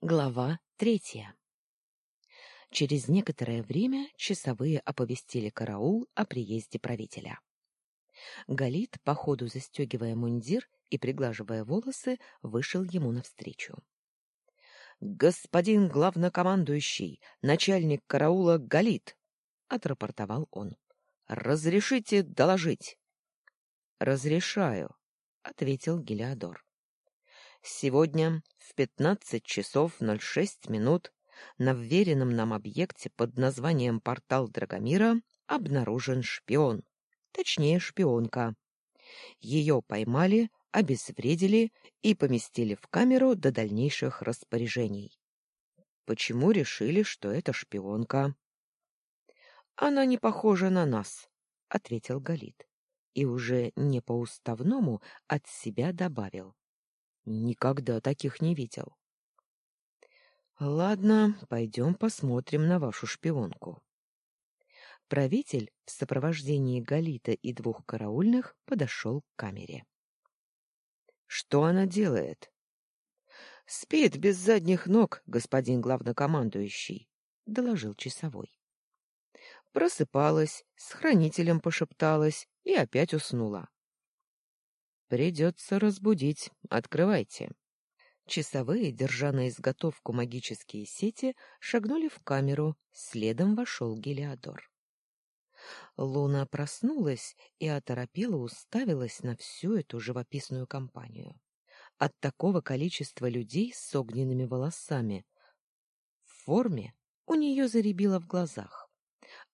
Глава третья Через некоторое время часовые оповестили караул о приезде правителя. Галит, по ходу застегивая мундир и приглаживая волосы, вышел ему навстречу. — Господин главнокомандующий, начальник караула Галит! — отрапортовал он. — Разрешите доложить? — Разрешаю, — ответил Гелиодор. Сегодня в 15 часов 06 минут на вверенном нам объекте под названием «Портал Драгомира» обнаружен шпион, точнее шпионка. Ее поймали, обезвредили и поместили в камеру до дальнейших распоряжений. Почему решили, что это шпионка? Она не похожа на нас, ответил Галит и уже не по-уставному от себя добавил. Никогда таких не видел. Ладно, пойдем посмотрим на вашу шпионку. Правитель в сопровождении Галита и двух караульных подошел к камере. Что она делает? Спит без задних ног, господин главнокомандующий, доложил часовой. Просыпалась, с хранителем пошепталась и опять уснула. Придется разбудить. Открывайте. Часовые, держа на изготовку магические сети, шагнули в камеру, следом вошел Гелиодор. Луна проснулась и оторопела уставилась на всю эту живописную компанию. От такого количества людей с огненными волосами в форме у нее заребило в глазах,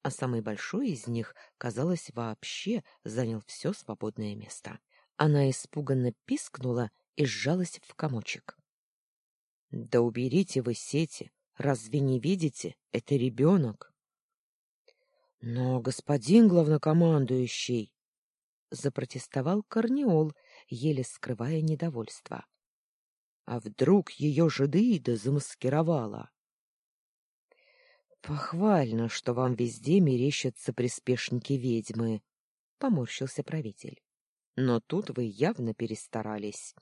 а самый большой из них, казалось, вообще занял все свободное место. Она испуганно пискнула и сжалась в комочек. — Да уберите вы сети! Разве не видите? Это ребенок! — Но, господин главнокомандующий! — запротестовал Корнеол, еле скрывая недовольство. — А вдруг ее жидыида замаскировала? — Похвально, что вам везде мерещатся приспешники ведьмы, — поморщился правитель. Но тут вы явно перестарались.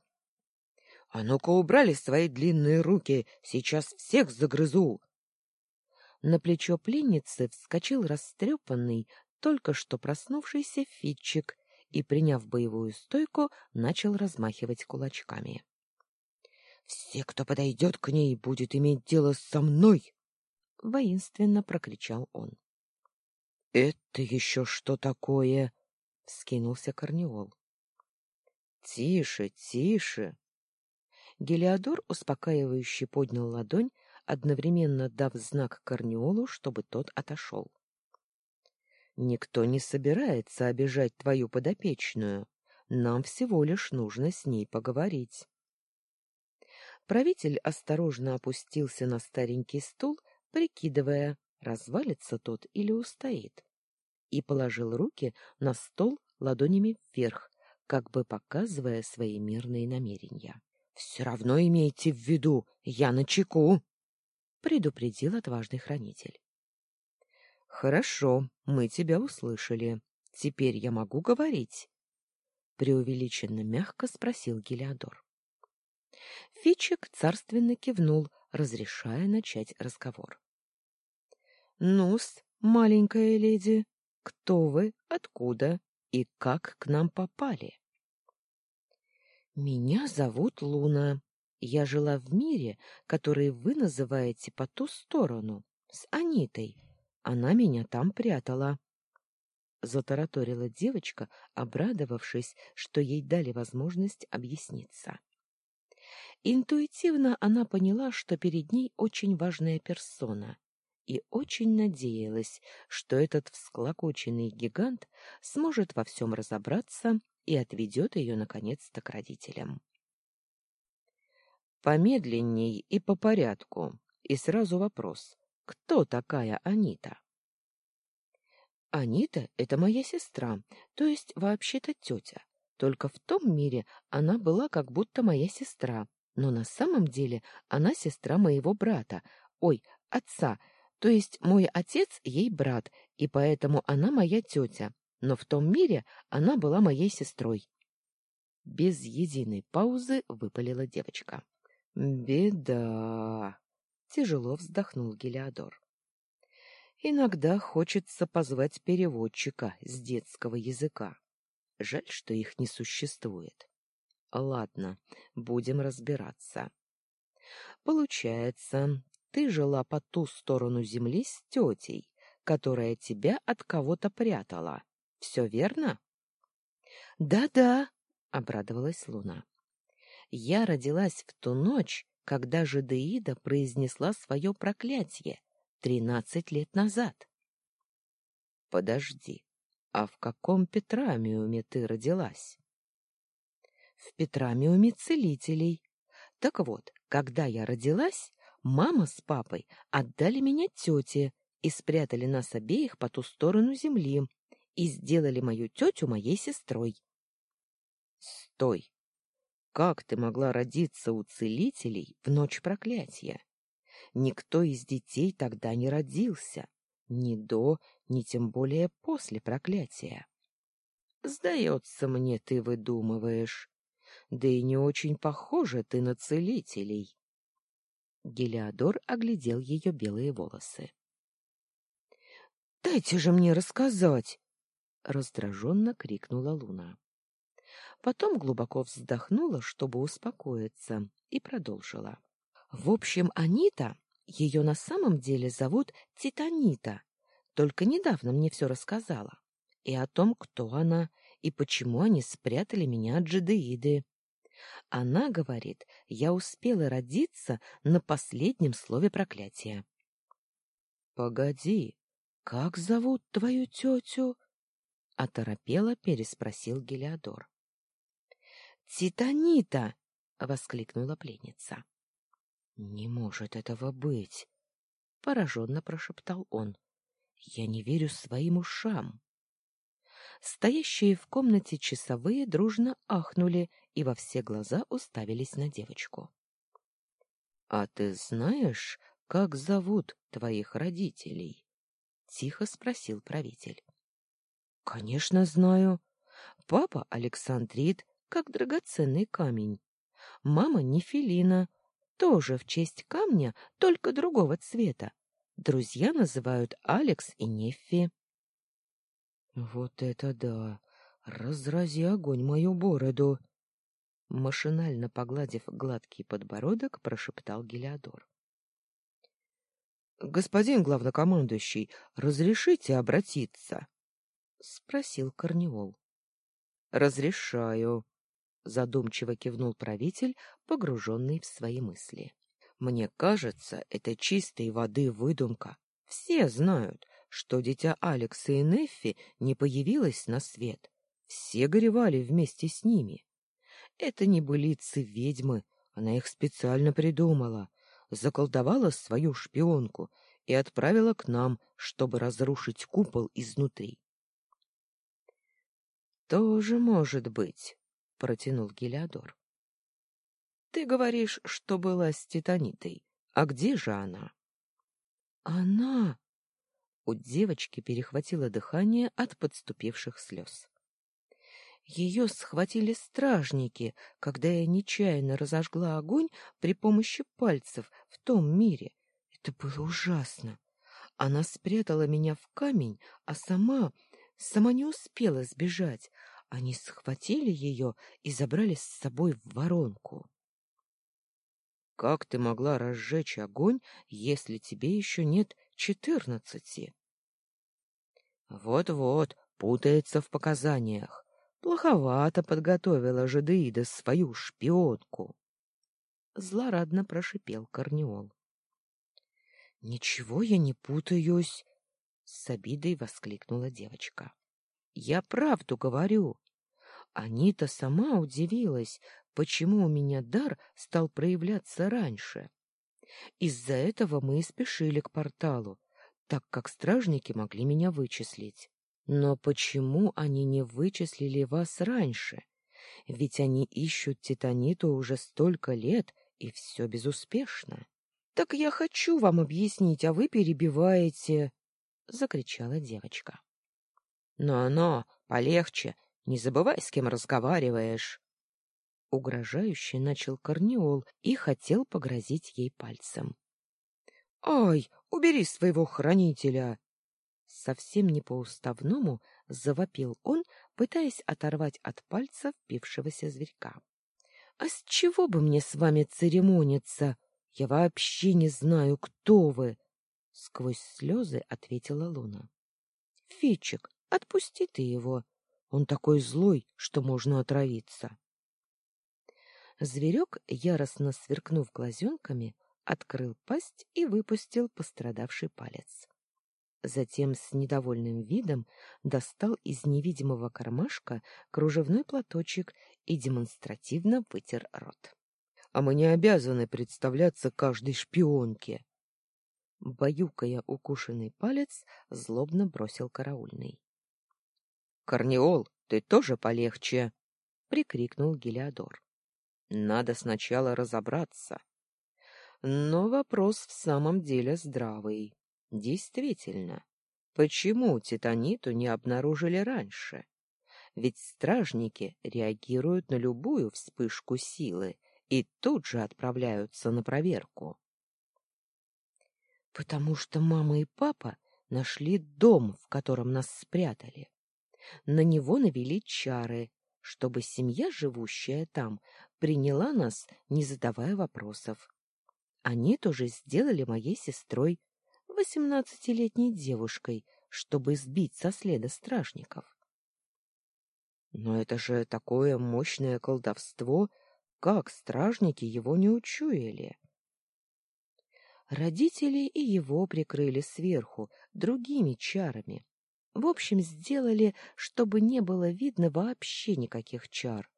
— А ну-ка убрали свои длинные руки, сейчас всех загрызу! На плечо пленницы вскочил растрепанный, только что проснувшийся Фитчик и, приняв боевую стойку, начал размахивать кулачками. — Все, кто подойдет к ней, будет иметь дело со мной! — воинственно прокричал он. — Это еще что такое? — вскинулся Корнеол. Тише, тише. Гелиодор успокаивающе поднял ладонь, одновременно дав знак Корнеолу, чтобы тот отошел. Никто не собирается обижать твою подопечную. Нам всего лишь нужно с ней поговорить. Правитель осторожно опустился на старенький стул, прикидывая, развалится тот или устоит, и положил руки на стол ладонями вверх, как бы показывая свои мирные намерения. — Все равно имейте в виду, я на чеку! — предупредил отважный хранитель. — Хорошо, мы тебя услышали. Теперь я могу говорить? — преувеличенно мягко спросил Гелиодор. Фичик царственно кивнул, разрешая начать разговор. — Ну-с, маленькая леди, кто вы, откуда и как к нам попали? Меня зовут Луна. Я жила в мире, который вы называете по ту сторону, с Анитой. Она меня там прятала. Затараторила девочка, обрадовавшись, что ей дали возможность объясниться. Интуитивно она поняла, что перед ней очень важная персона, и очень надеялась, что этот всклокоченный гигант сможет во всем разобраться и отведет ее, наконец-то, к родителям. Помедленней и по порядку. И сразу вопрос. Кто такая Анита? Анита — это моя сестра, то есть вообще-то тетя. Только в том мире она была как будто моя сестра, но на самом деле она сестра моего брата, ой, отца, то есть мой отец ей брат, и поэтому она моя тетя но в том мире она была моей сестрой. Без единой паузы выпалила девочка. Беда, тяжело вздохнул Гелиодор. Иногда хочется позвать переводчика с детского языка. Жаль, что их не существует. Ладно, будем разбираться. Получается, ты жила по ту сторону земли с тетей, которая тебя от кого-то прятала. Все верно? Да-да, обрадовалась Луна. Я родилась в ту ночь, когда Жадеида произнесла свое проклятие тринадцать лет назад. Подожди, а в каком Петрамиуме ты родилась? В Петрамиуме целителей. Так вот, когда я родилась, мама с папой отдали меня тете и спрятали нас обеих по ту сторону земли и сделали мою тетю моей сестрой. Стой! Как ты могла родиться у целителей в ночь проклятия? Никто из детей тогда не родился, ни до, ни тем более после проклятия. Сдается мне, ты выдумываешь. Да и не очень похожа ты на целителей. Гелиодор оглядел ее белые волосы. — Дайте же мне рассказать! — раздраженно крикнула Луна. Потом глубоко вздохнула, чтобы успокоиться, и продолжила. В общем, Анита, ее на самом деле зовут Титанита, только недавно мне все рассказала. И о том, кто она, и почему они спрятали меня от джедеиды. Она говорит, я успела родиться на последнем слове проклятия. — Погоди, как зовут твою тетю? — оторопело переспросил Гелиодор. Титанита! воскликнула пленница. Не может этого быть, пораженно прошептал он. Я не верю своим ушам. Стоящие в комнате часовые дружно ахнули и во все глаза уставились на девочку. А ты знаешь, как зовут твоих родителей? тихо спросил правитель. Конечно, знаю. Папа Александрит, как драгоценный камень. Мама Нефелина, тоже в честь камня, только другого цвета. Друзья называют Алекс и Неффи. Вот это да! Разрази огонь мою бороду! Машинально погладив гладкий подбородок, прошептал Гелиодор. Господин главнокомандующий, разрешите обратиться? спросил Корнеол. Разрешаю, задумчиво кивнул правитель, погруженный в свои мысли. Мне кажется, это чистой воды выдумка. Все знают, что дитя Алекса и Неффи не появилось на свет. Все горевали вместе с ними. Это не былицы ведьмы, она их специально придумала, заколдовала свою шпионку и отправила к нам, чтобы разрушить купол изнутри. Тоже может быть, протянул Гелиодор. Ты говоришь, что была с Титанитой. А где же она? Она У девочки перехватило дыхание от подступивших слез. Ее схватили стражники, когда я нечаянно разожгла огонь при помощи пальцев в том мире. Это было ужасно. Она спрятала меня в камень, а сама сама не успела сбежать, они схватили ее и забрали с собой в воронку. Как ты могла разжечь огонь, если тебе еще нет четырнадцати? Вот-вот, путается в показаниях. Плоховато подготовила Жадеида свою шпионку. Злорадно прошипел Корнеол. Ничего я не путаюсь, с обидой воскликнула девочка. Я правду говорю. Анита сама удивилась, почему у меня дар стал проявляться раньше. Из-за этого мы и спешили к порталу, так как стражники могли меня вычислить. Но почему они не вычислили вас раньше? Ведь они ищут Титаниту уже столько лет, и все безуспешно. — Так я хочу вам объяснить, а вы перебиваете! — закричала девочка. — Но-но, полегче, не забывай, с кем разговариваешь. Угрожающе начал Корнеол и хотел погрозить ей пальцем. «Ай, убери своего хранителя!» Совсем не по-уставному завопил он, пытаясь оторвать от пальца впившегося зверька. «А с чего бы мне с вами церемониться? Я вообще не знаю, кто вы!» Сквозь слезы ответила Луна. «Фичик, отпусти ты его. Он такой злой, что можно отравиться». Зверек, яростно сверкнув глазенками, открыл пасть и выпустил пострадавший палец. Затем с недовольным видом достал из невидимого кармашка кружевной платочек и демонстративно вытер рот. — А мы не обязаны представляться каждой шпионке! Баюкая укушенный палец, злобно бросил караульный. — Корнеол, ты тоже полегче! — прикрикнул Гелиодор. — Надо сначала разобраться. Но вопрос в самом деле здравый. Действительно, почему титаниту не обнаружили раньше? Ведь стражники реагируют на любую вспышку силы и тут же отправляются на проверку. Потому что мама и папа нашли дом, в котором нас спрятали. На него навели чары, чтобы семья, живущая там, приняла нас, не задавая вопросов. Они тоже сделали моей сестрой восемнадцатилетней девушкой, чтобы сбить со следа стражников. Но это же такое мощное колдовство, как стражники его не учуяли. Родители и его прикрыли сверху другими чарами. В общем, сделали, чтобы не было видно вообще никаких чар.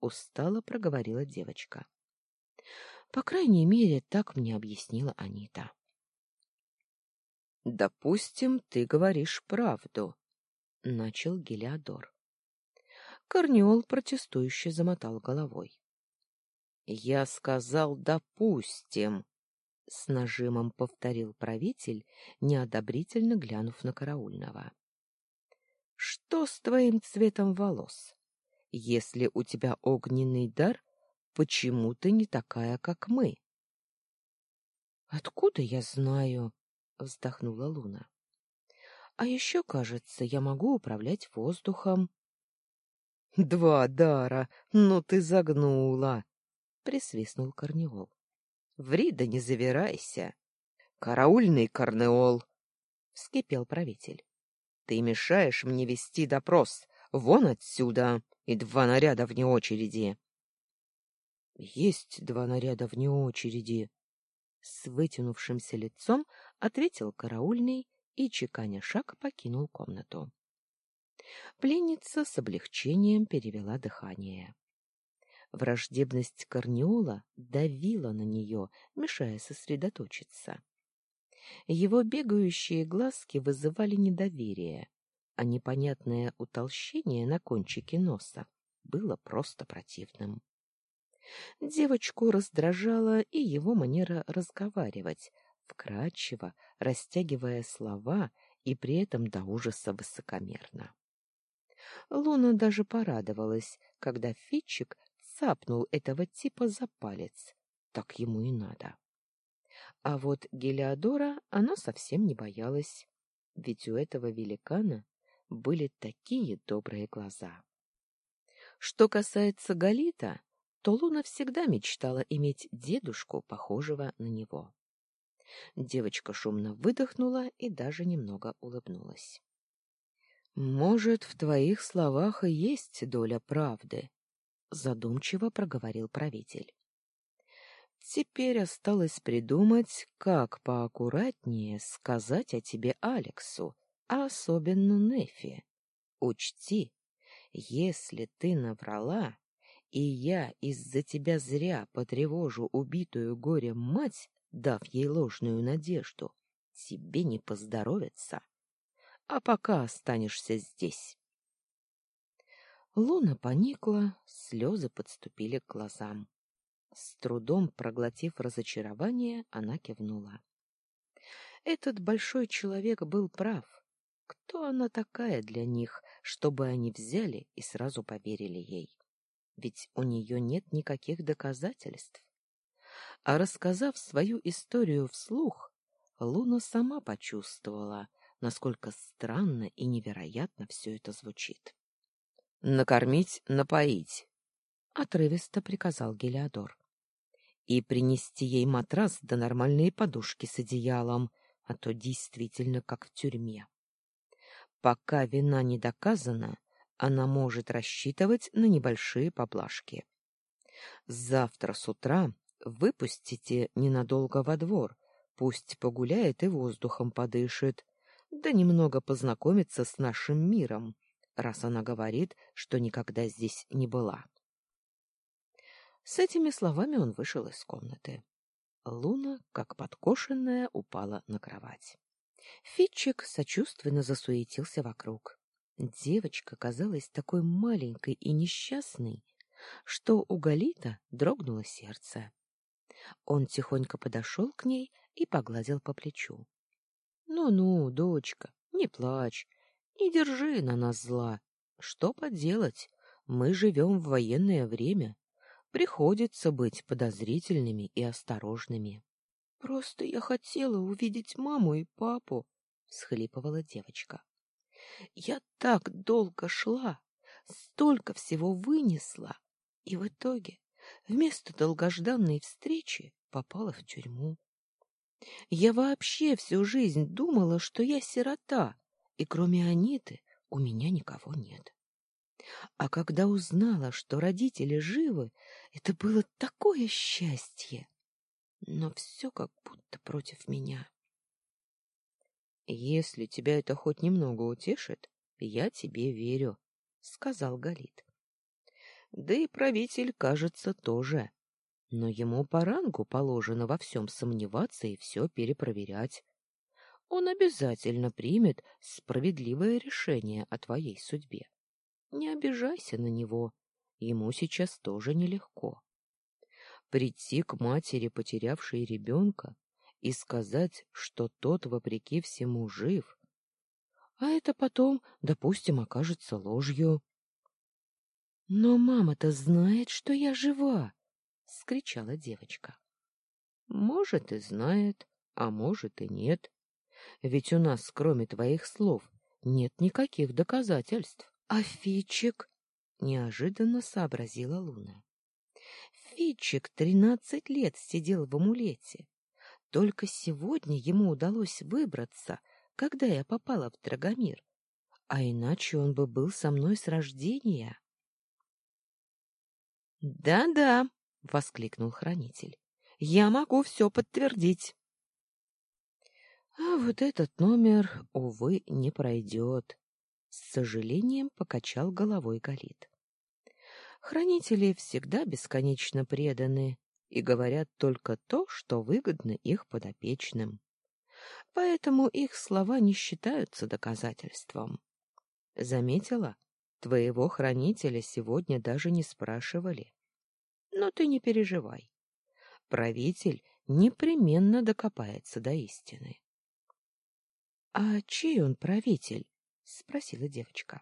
Устало проговорила девочка. По крайней мере, так мне объяснила Анита. Допустим, ты говоришь правду, начал Гелиодор. Корнеол протестующе замотал головой. Я сказал, допустим, с нажимом повторил правитель, неодобрительно глянув на караульного. Что с твоим цветом волос? Если у тебя огненный дар, почему ты не такая, как мы? Откуда я знаю? — вздохнула Луна. — А еще, кажется, я могу управлять воздухом. — Два дара! Ну ты загнула! — присвистнул Корнеол. — Ври да не завирайся! — Караульный Корнеол! — вскипел правитель. — Ты мешаешь мне вести допрос! Вон отсюда! И два наряда вне очереди! — Есть два наряда вне очереди! С вытянувшимся лицом ответил караульный и, чеканя шаг, покинул комнату. Пленница с облегчением перевела дыхание. Враждебность Корнеола давила на нее, мешая сосредоточиться. Его бегающие глазки вызывали недоверие, а непонятное утолщение на кончике носа было просто противным. Девочку раздражала и его манера разговаривать, вкрадчиво, растягивая слова и при этом до ужаса высокомерно. Луна даже порадовалась, когда Фитчик цапнул этого типа за палец. Так ему и надо. А вот Гелиодора она совсем не боялась, ведь у этого великана были такие добрые глаза. Что касается Галита, то Луна всегда мечтала иметь дедушку, похожего на него. Девочка шумно выдохнула и даже немного улыбнулась. Может, в твоих словах и есть доля правды, задумчиво проговорил правитель. Теперь осталось придумать, как поаккуратнее сказать о тебе Алексу, а особенно Нефи. Учти, если ты наврала, и я из-за тебя зря потревожу убитую горем мать, дав ей ложную надежду, тебе не поздоровится. А пока останешься здесь. Луна поникла, слезы подступили к глазам. С трудом проглотив разочарование, она кивнула. Этот большой человек был прав. Кто она такая для них, чтобы они взяли и сразу поверили ей? ведь у нее нет никаких доказательств. А рассказав свою историю вслух, Луна сама почувствовала, насколько странно и невероятно все это звучит. «Накормить, напоить», — отрывисто приказал Гелиодор. «И принести ей матрас да нормальные подушки с одеялом, а то действительно как в тюрьме. Пока вина не доказана, она может рассчитывать на небольшие поблажки. Завтра с утра выпустите ненадолго во двор, пусть погуляет и воздухом подышит, да немного познакомится с нашим миром, раз она говорит, что никогда здесь не была. С этими словами он вышел из комнаты. Луна, как подкошенная, упала на кровать. Фитчик сочувственно засуетился вокруг. Девочка казалась такой маленькой и несчастной, что у Галита дрогнуло сердце. Он тихонько подошел к ней и погладил по плечу. «Ну-ну, дочка, не плачь, не держи на нас зла. Что поделать, мы живем в военное время. Приходится быть подозрительными и осторожными». «Просто я хотела увидеть маму и папу», — всхлипывала девочка. Я так долго шла, столько всего вынесла, и в итоге вместо долгожданной встречи попала в тюрьму. Я вообще всю жизнь думала, что я сирота, и кроме Аниты у меня никого нет. А когда узнала, что родители живы, это было такое счастье. Но все как будто против меня. Если тебя это хоть немного утешит, я тебе верю, сказал Галит. Да и правитель, кажется, тоже. Но ему по рангу положено во всем сомневаться и все перепроверять. Он обязательно примет справедливое решение о твоей судьбе. Не обижайся на него, ему сейчас тоже нелегко. Прийти к матери, потерявшей ребенка, и сказать, что тот, вопреки всему, жив. А это потом, допустим, окажется ложью. — Но мама-то знает, что я жива! — скричала девочка. — Может, и знает, а может, и нет. Ведь у нас, кроме твоих слов, нет никаких доказательств. — А Фичик? — неожиданно сообразила Луна. Фичик тринадцать лет сидел в амулете. Только сегодня ему удалось выбраться, когда я попала в Драгомир. А иначе он бы был со мной с рождения. «Да-да», — воскликнул хранитель, — «я могу все подтвердить». А вот этот номер, увы, не пройдет. С сожалением покачал головой Галит. Хранители всегда бесконечно преданы, и говорят только то, что выгодно их подопечным. Поэтому их слова не считаются доказательством. Заметила, твоего хранителя сегодня даже не спрашивали. Но ты не переживай. Правитель непременно докопается до истины. — А чей он правитель? — спросила девочка.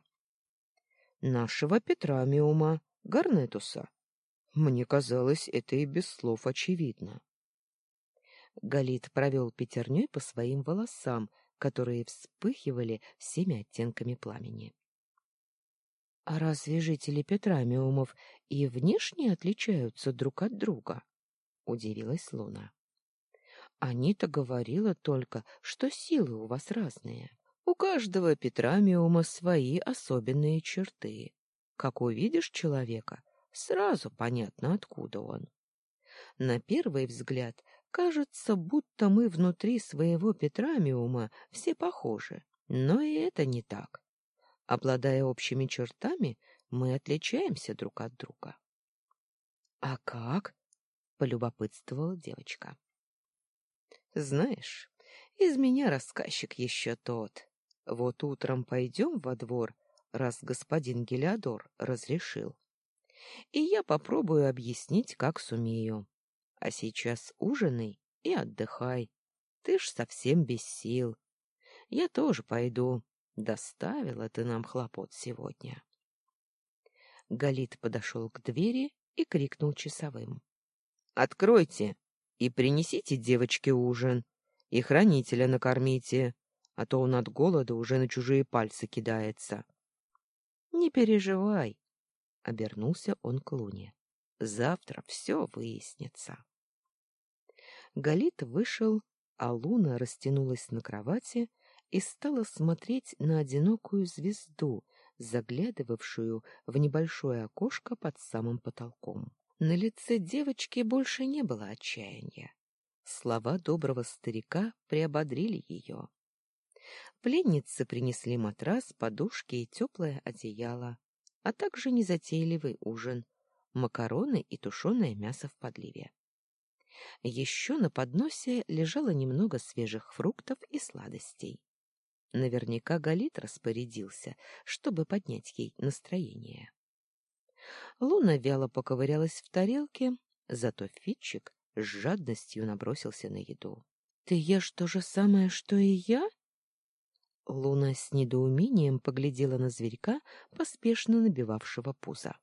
— Нашего Петрамиума, Гарнетуса, мне казалось, это и без слов очевидно. Галит провел пятерней по своим волосам, которые вспыхивали всеми оттенками пламени. — А разве жители Петрамиумов и внешне отличаются друг от друга? — удивилась Луна. — Анита говорила только, что силы у вас разные. У каждого Петрамиума свои особенные черты. Как увидишь человека — Сразу понятно, откуда он. На первый взгляд кажется, будто мы внутри своего Петрамиума все похожи, но и это не так. Обладая общими чертами, мы отличаемся друг от друга. — А как? — полюбопытствовала девочка. — Знаешь, из меня рассказчик еще тот. Вот утром пойдем во двор, раз господин Гелиодор разрешил и я попробую объяснить, как сумею. А сейчас ужинай и отдыхай. Ты ж совсем без сил. Я тоже пойду. Доставила ты нам хлопот сегодня. Галит подошел к двери и крикнул часовым. — Откройте и принесите девочке ужин, и хранителя накормите, а то он от голода уже на чужие пальцы кидается. — Не переживай, — обернулся он к Луне. — Завтра все выяснится. Галит вышел, а Луна растянулась на кровати и стала смотреть на одинокую звезду, заглядывавшую в небольшое окошко под самым потолком. На лице девочки больше не было отчаяния. Слова доброго старика приободрили ее. Пленницы принесли матрас, подушки и теплое одеяло, а также незатейливый ужин, макароны и тушеное мясо в подливе. Еще на подносе лежало немного свежих фруктов и сладостей. Наверняка Галит распорядился, чтобы поднять ей настроение. Луна вяло поковырялась в тарелке, зато Фитчик с жадностью набросился на еду. — Ты ешь то же самое, что и я? Луна с недоумением поглядела на зверька, поспешно набивавшего пузо.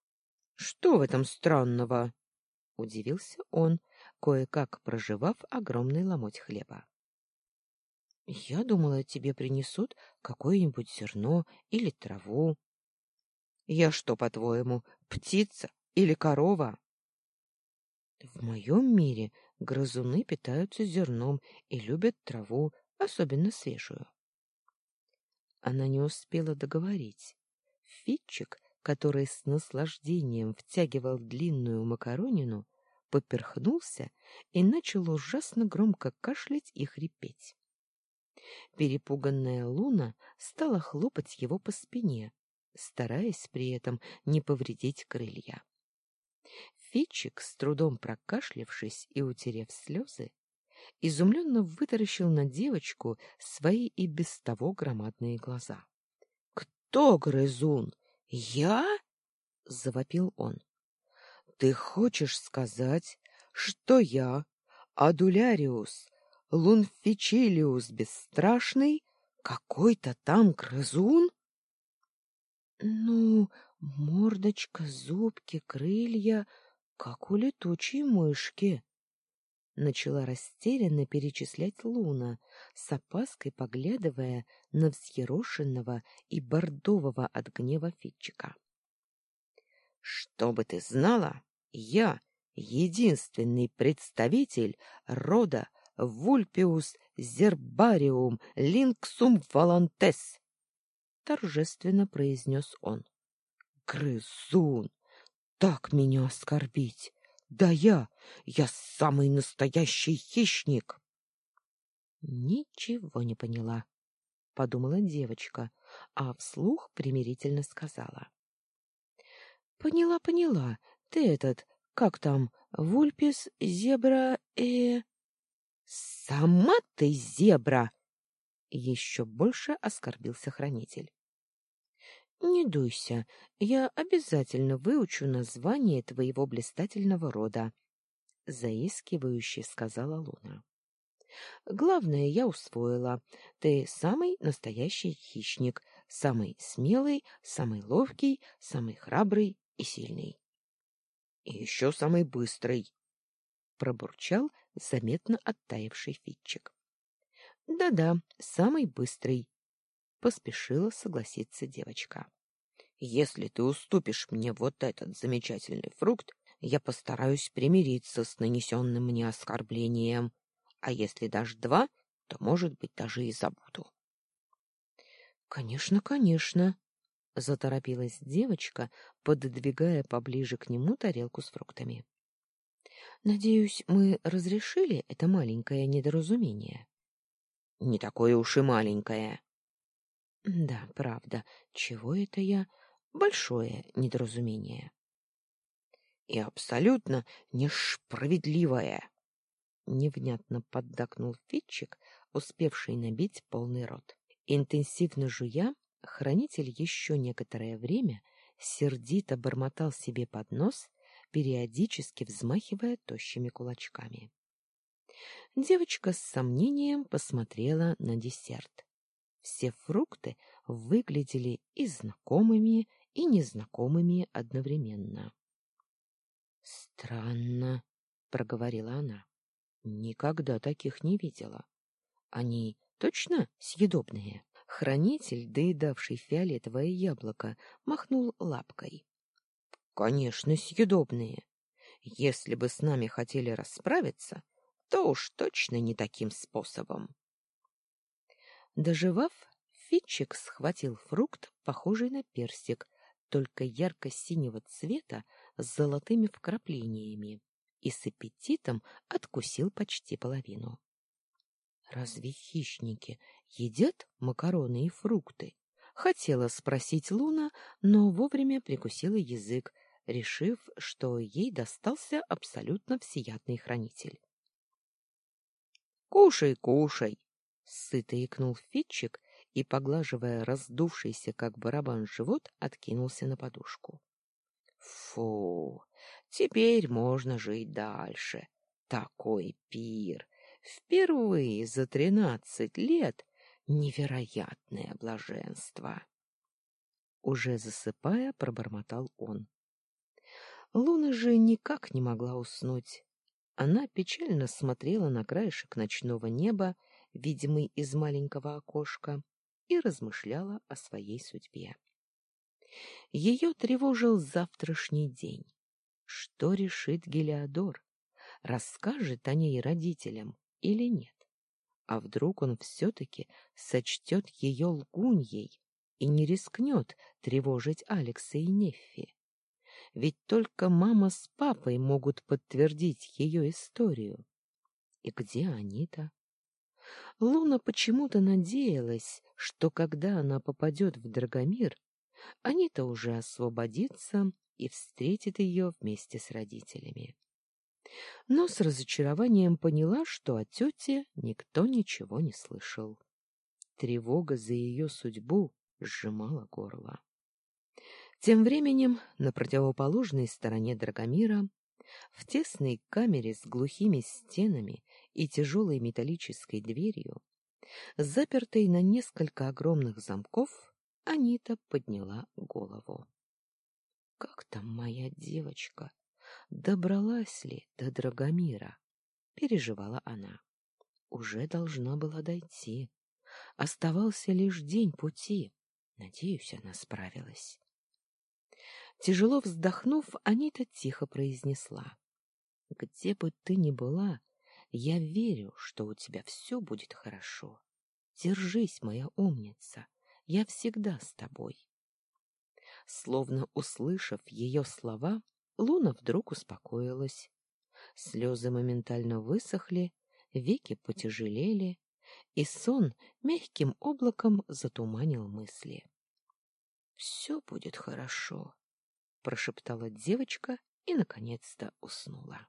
— Что в этом странного? — удивился он, кое-как проживав огромный ломоть хлеба. Я думала, тебе принесут какое-нибудь зерно или траву. Я что, по-твоему, птица или корова? В моем мире грызуны питаются зерном и любят траву, особенно свежую. Она не успела договорить. Фитчик, который с наслаждением втягивал длинную макаронину, поперхнулся и начал ужасно громко кашлять и хрипеть. Перепуганная Луна стала хлопать его по спине, стараясь при этом не повредить крылья. Фитчик, с трудом прокашлявшись и утерев слезы, изумленно вытаращил на девочку свои и без того громадные глаза. — Кто грызун? Я? — завопил он. — Ты хочешь сказать, что я, Адуляриус, Лунфичилиус Бесстрашный, какой-то там грызун? Ну, мордочка, зубки, крылья, как у летучей мышки. Начала растерянно перечислять Луна, с опаской поглядывая на взъерошенного и бордового от гнева Фитчика. — Чтобы ты знала, я единственный представитель рода Вульпиус зербариум линксум волантес, торжественно произнес он. Грызун! Так меня оскорбить! Да я, я самый настоящий хищник! Ничего не поняла, подумала девочка, а вслух примирительно сказала. Поняла, поняла. Ты этот, как там, Вульпис зебра э «Сама ты зебра!» Еще больше оскорбился хранитель. «Не дуйся, я обязательно выучу название твоего блистательного рода», — заискивающе сказала Луна. «Главное я усвоила. Ты самый настоящий хищник, самый смелый, самый ловкий, самый храбрый и сильный». «И еще самый быстрый», — пробурчал заметно оттаивший Фитчик. Да-да, самый быстрый, поспешила согласиться девочка. Если ты уступишь мне вот этот замечательный фрукт, я постараюсь примириться с нанесенным мне оскорблением, а если дашь два, то, может быть, даже и забуду. Конечно, конечно, заторопилась девочка, пододвигая поближе к нему тарелку с фруктами. Надеюсь, мы разрешили это маленькое недоразумение. Не такое уж и маленькое. Да, правда. Чего это я? Большое недоразумение. И абсолютно несправедливое. Невнятно поддакнул Фитчик, успевший набить полный рот. Интенсивно жуя, хранитель еще некоторое время сердито бормотал себе под нос периодически взмахивая тощими кулачками. Девочка с сомнением посмотрела на десерт. Все фрукты выглядели и знакомыми, и незнакомыми одновременно. «Странно», — проговорила она. «Никогда таких не видела. Они точно съедобные?» Хранитель, доедавший фиолетовое яблоко, махнул лапкой. «Конечно, съедобные. Если бы с нами хотели расправиться, то уж точно не таким способом». Доживав, Фитчик схватил фрукт, похожий на персик, только ярко-синего цвета с золотыми вкраплениями, и с аппетитом откусил почти половину. Разве хищники едят макароны и фрукты? Хотела спросить Луна, но вовремя прикусила язык, решив, что ей достался абсолютно всеядный хранитель. «Кушай, кушай!» — сыто икнул Фитчик и, поглаживая раздувшийся, как барабан, живот, откинулся на подушку. «Фу! Теперь можно жить дальше. Такой пир! Впервые за тринадцать лет невероятное блаженство!» Уже засыпая, пробормотал он. Луна же никак не могла уснуть. Она печально смотрела на краешек ночного неба, видимый из маленького окошка, и размышляла о своей судьбе. Ее тревожил завтрашний день. Что решит Гелиодор? Расскажет о ней родителям или нет? А вдруг он все-таки сочтет ее лгуньей и не рискнет тревожить Алекса и Неффи? Ведь только мама с папой могут подтвердить ее историю. И где они-то? Луна почему-то надеялась, что когда она попадет в Драгомир, Анита уже освободится и встретит ее вместе с родителями. Но с разочарованием поняла, что о тете никто ничего не слышал. Тревога за ее судьбу сжимала горло. Тем временем на противоположной стороне Драгомира, в тесной камере с глухими стенами и тяжелой металлической дверью, запертой на несколько огромных замков, Анита подняла голову. «Как там моя девочка? Добралась ли до Драгомира?» — переживала она. «Уже должна была дойти. Оставался лишь день пути. Надеюсь, она справилась». Тяжело вздохнув, Анита тихо произнесла. «Где бы ты ни была, я верю, что у тебя все будет хорошо. Держись, моя умница, я всегда с тобой. Словно услышав ее слова, Луна вдруг успокоилась. Слезы моментально высохли, веки потяжелели, и сон мягким облаком затуманил мысли. — Все будет хорошо, — прошептала девочка и, наконец-то, уснула.